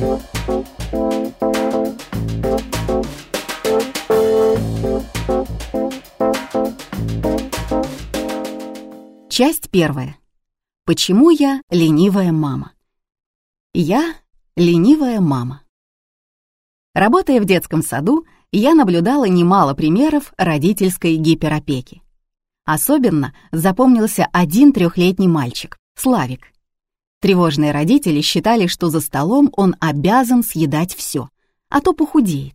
Часть первая. Почему я ленивая мама? Я ленивая мама. Работая в детском саду, я наблюдала немало примеров родительской гиперопеки. Особенно запомнился один трехлетний мальчик, Славик. Тревожные родители считали, что за столом он обязан съедать все, а то похудеет.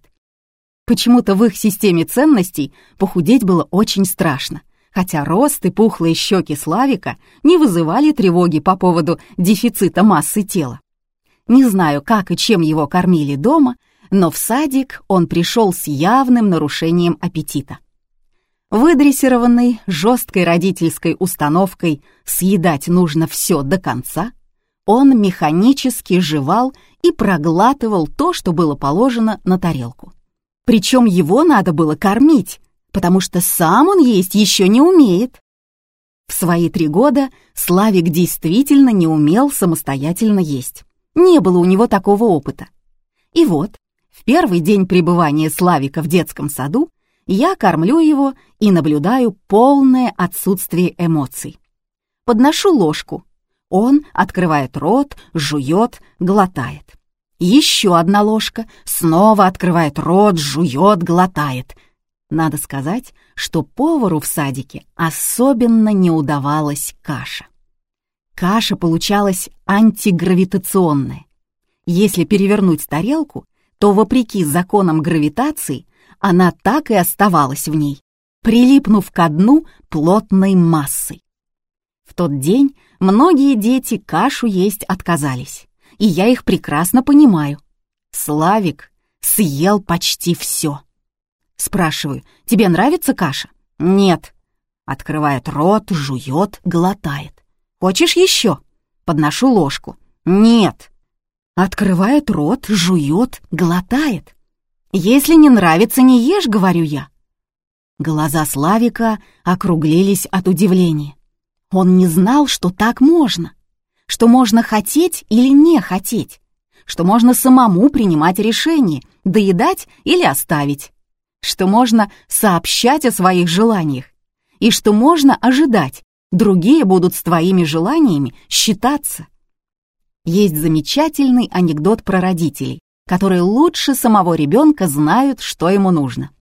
Почему-то в их системе ценностей похудеть было очень страшно — хотя рост и пухлые щеки Славика не вызывали тревоги по поводу дефицита массы тела. Не знаю, как и чем его кормили дома, но в садик он пришел с явным нарушением аппетита. Выдрессированный жесткой родительской установкой «съедать нужно все до конца», он механически жевал и проглатывал то, что было положено на тарелку. Причем его надо было кормить, потому что сам он есть еще не умеет. В свои три года Славик действительно не умел самостоятельно есть. Не было у него такого опыта. И вот, в первый день пребывания Славика в детском саду я кормлю его и наблюдаю полное отсутствие эмоций. Подношу ложку. Он открывает рот, жует, глотает. Еще одна ложка, снова открывает рот, жует, глотает. Надо сказать, что повару в садике особенно не удавалась каша. Каша получалась антигравитационная. Если перевернуть тарелку, то, вопреки законам гравитации, она так и оставалась в ней, прилипнув ко дну плотной массой. В тот день многие дети кашу есть отказались, и я их прекрасно понимаю. Славик съел почти все. Спрашиваю, тебе нравится каша? Нет. Открывает рот, жует, глотает. Хочешь еще? Подношу ложку. Нет. Открывает рот, жует, глотает. Если не нравится, не ешь, говорю я. Глаза Славика округлились от удивления. Он не знал, что так можно, что можно хотеть или не хотеть, что можно самому принимать решение, доедать или оставить что можно сообщать о своих желаниях и что можно ожидать, другие будут с твоими желаниями считаться. Есть замечательный анекдот про родителей, которые лучше самого ребенка знают, что ему нужно.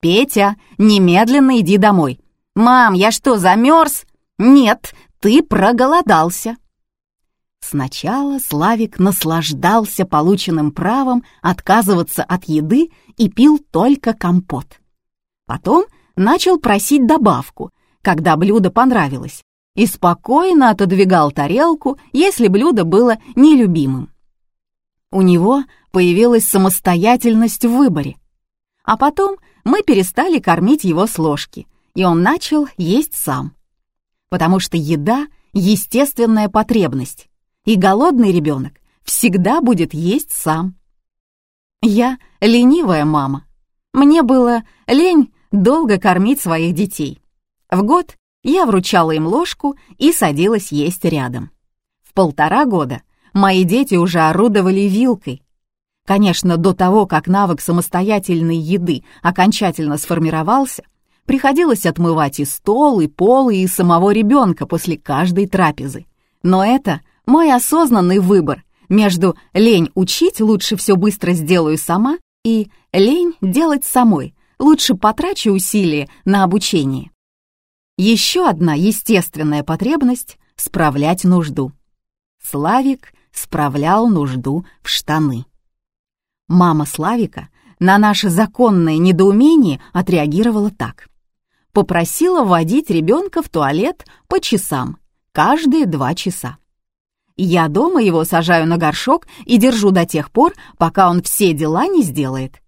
«Петя, немедленно иди домой». «Мам, я что, замерз?» «Нет, ты проголодался». Сначала Славик наслаждался полученным правом отказываться от еды и пил только компот. Потом начал просить добавку, когда блюдо понравилось, и спокойно отодвигал тарелку, если блюдо было нелюбимым. У него появилась самостоятельность в выборе. А потом мы перестали кормить его с ложки, и он начал есть сам. Потому что еда — естественная потребность, и голодный ребенок всегда будет есть сам. Я ленивая мама. Мне было лень долго кормить своих детей. В год я вручала им ложку и садилась есть рядом. В полтора года мои дети уже орудовали вилкой. Конечно, до того, как навык самостоятельной еды окончательно сформировался, приходилось отмывать и стол, и пол, и самого ребенка после каждой трапезы. Но это мой осознанный выбор между лень учить, лучше все быстро сделаю сама, и лень делать самой, лучше потрачу усилия на обучение. Еще одна естественная потребность — справлять нужду. Славик справлял нужду в штаны. Мама Славика на наше законное недоумение отреагировала так. Попросила вводить ребенка в туалет по часам, каждые два часа. Я дома его сажаю на горшок и держу до тех пор, пока он все дела не сделает.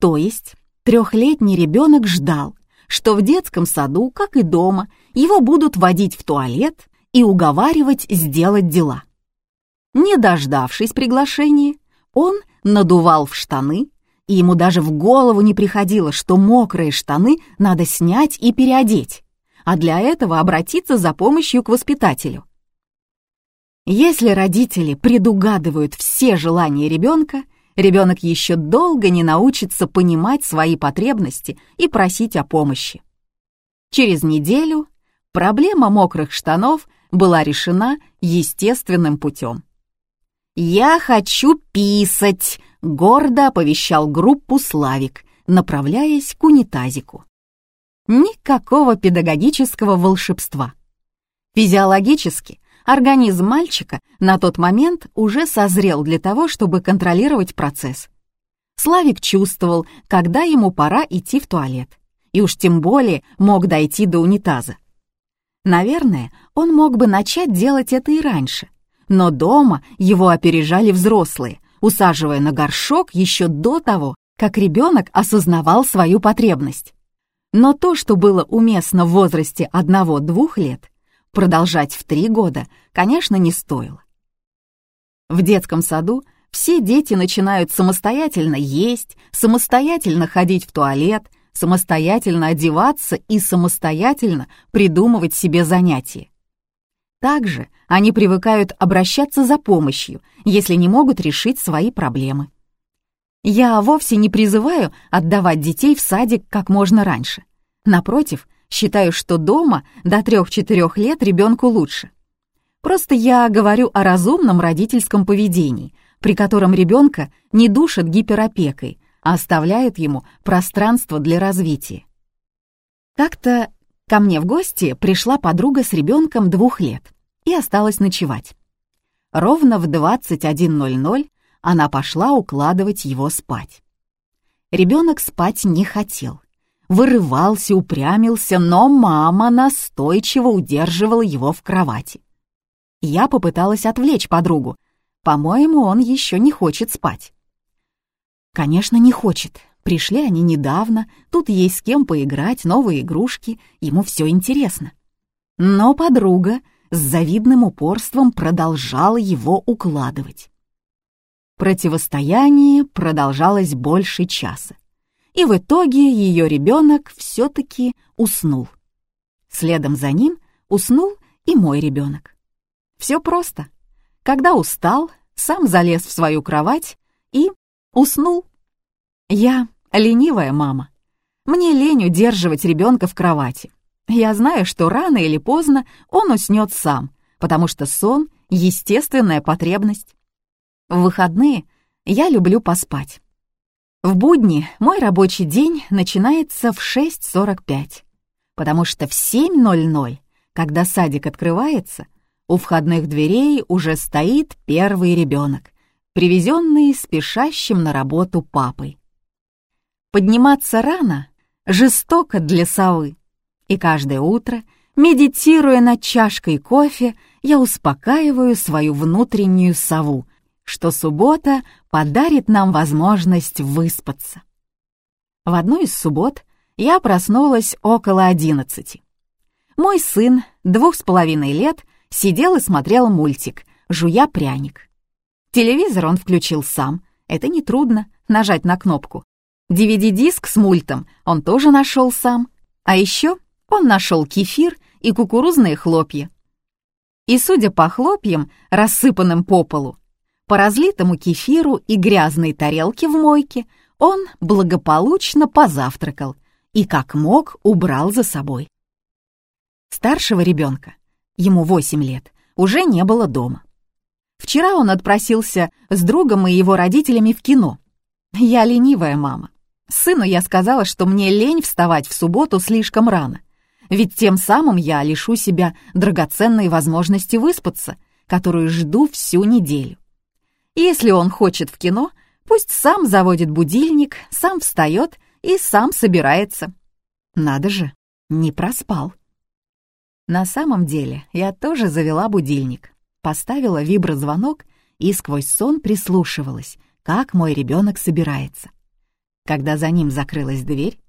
То есть трехлетний ребенок ждал, что в детском саду, как и дома, его будут водить в туалет и уговаривать сделать дела. Не дождавшись приглашения, он надувал в штаны, и ему даже в голову не приходило, что мокрые штаны надо снять и переодеть, а для этого обратиться за помощью к воспитателю. Если родители предугадывают все желания ребенка, ребенок еще долго не научится понимать свои потребности и просить о помощи. Через неделю проблема мокрых штанов была решена естественным путем. «Я хочу писать», — гордо оповещал группу Славик, направляясь к унитазику. Никакого педагогического волшебства. Физиологически организм мальчика на тот момент уже созрел для того, чтобы контролировать процесс. Славик чувствовал, когда ему пора идти в туалет, и уж тем более мог дойти до унитаза. Наверное, он мог бы начать делать это и раньше, но дома его опережали взрослые, усаживая на горшок еще до того, как ребенок осознавал свою потребность. Но то, что было уместно в возрасте одного-двух лет, продолжать в три года, конечно, не стоило. В детском саду все дети начинают самостоятельно есть, самостоятельно ходить в туалет, самостоятельно одеваться и самостоятельно придумывать себе занятия. Также они привыкают обращаться за помощью, если не могут решить свои проблемы. Я вовсе не призываю отдавать детей в садик как можно раньше. Напротив, Считаю, что дома до 3-4 лет ребенку лучше. Просто я говорю о разумном родительском поведении, при котором ребенка не душат гиперопекой, а оставляют ему пространство для развития. Как-то ко мне в гости пришла подруга с ребенком двух лет и осталась ночевать. Ровно в 21.00 она пошла укладывать его спать. Ребенок спать не хотел вырывался, упрямился, но мама настойчиво удерживала его в кровати. Я попыталась отвлечь подругу. По-моему, он еще не хочет спать. Конечно, не хочет. Пришли они недавно, тут есть с кем поиграть, новые игрушки, ему все интересно. Но подруга с завидным упорством продолжала его укладывать. Противостояние продолжалось больше часа и в итоге ее ребенок все-таки уснул. Следом за ним уснул и мой ребенок. Все просто. Когда устал, сам залез в свою кровать и уснул. Я ленивая мама. Мне лень удерживать ребенка в кровати. Я знаю, что рано или поздно он уснет сам, потому что сон — естественная потребность. В выходные я люблю поспать. В будни мой рабочий день начинается в 6.45, потому что в 7.00, когда садик открывается, у входных дверей уже стоит первый ребенок, привезенный спешащим на работу папой. Подниматься рано жестоко для совы, и каждое утро, медитируя над чашкой кофе, я успокаиваю свою внутреннюю сову, что суббота подарит нам возможность выспаться. В одну из суббот я проснулась около одиннадцати. Мой сын, двух с половиной лет, сидел и смотрел мультик, жуя пряник. Телевизор он включил сам, это нетрудно, нажать на кнопку. DVD-диск с мультом он тоже нашел сам, а еще он нашел кефир и кукурузные хлопья. И, судя по хлопьям, рассыпанным по полу, по разлитому кефиру и грязной тарелке в мойке он благополучно позавтракал и как мог убрал за собой. Старшего ребенка, ему 8 лет, уже не было дома. Вчера он отпросился с другом и его родителями в кино. Я ленивая мама. Сыну я сказала, что мне лень вставать в субботу слишком рано, ведь тем самым я лишу себя драгоценной возможности выспаться, которую жду всю неделю. Если он хочет в кино, пусть сам заводит будильник, сам встает и сам собирается. Надо же, не проспал. На самом деле я тоже завела будильник, поставила виброзвонок и сквозь сон прислушивалась, как мой ребенок собирается. Когда за ним закрылась дверь,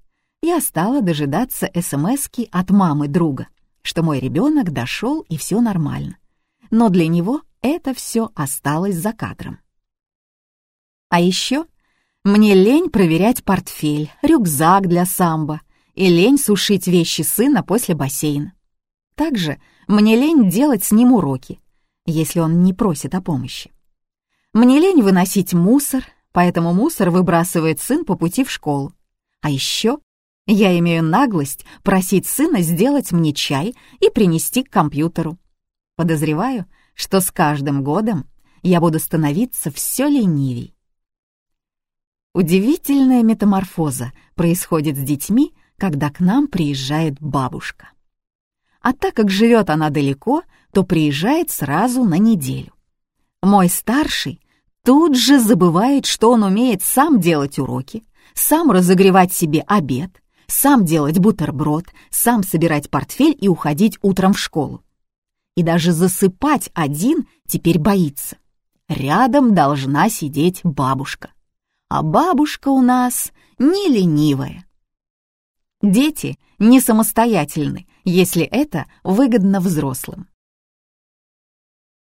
я стала дожидаться СМСки от мамы друга, что мой ребенок дошел и все нормально. Но для него это все осталось за кадром. А еще мне лень проверять портфель, рюкзак для самбо и лень сушить вещи сына после бассейна. Также мне лень делать с ним уроки. если он не просит о помощи. Мне лень выносить мусор, поэтому мусор выбрасывает сын по пути в школу. А еще я имею наглость просить сына сделать мне чай и принести к компьютеру. Подозреваю, что с каждым годом я буду становиться все ленивей. Удивительная метаморфоза происходит с детьми, когда к нам приезжает бабушка. А так как живет она далеко, то приезжает сразу на неделю. Мой старший тут же забывает, что он умеет сам делать уроки, сам разогревать себе обед, сам делать бутерброд, сам собирать портфель и уходить утром в школу. И даже засыпать один теперь боится. Рядом должна сидеть бабушка а бабушка у нас не ленивая. Дети не самостоятельны, если это выгодно взрослым.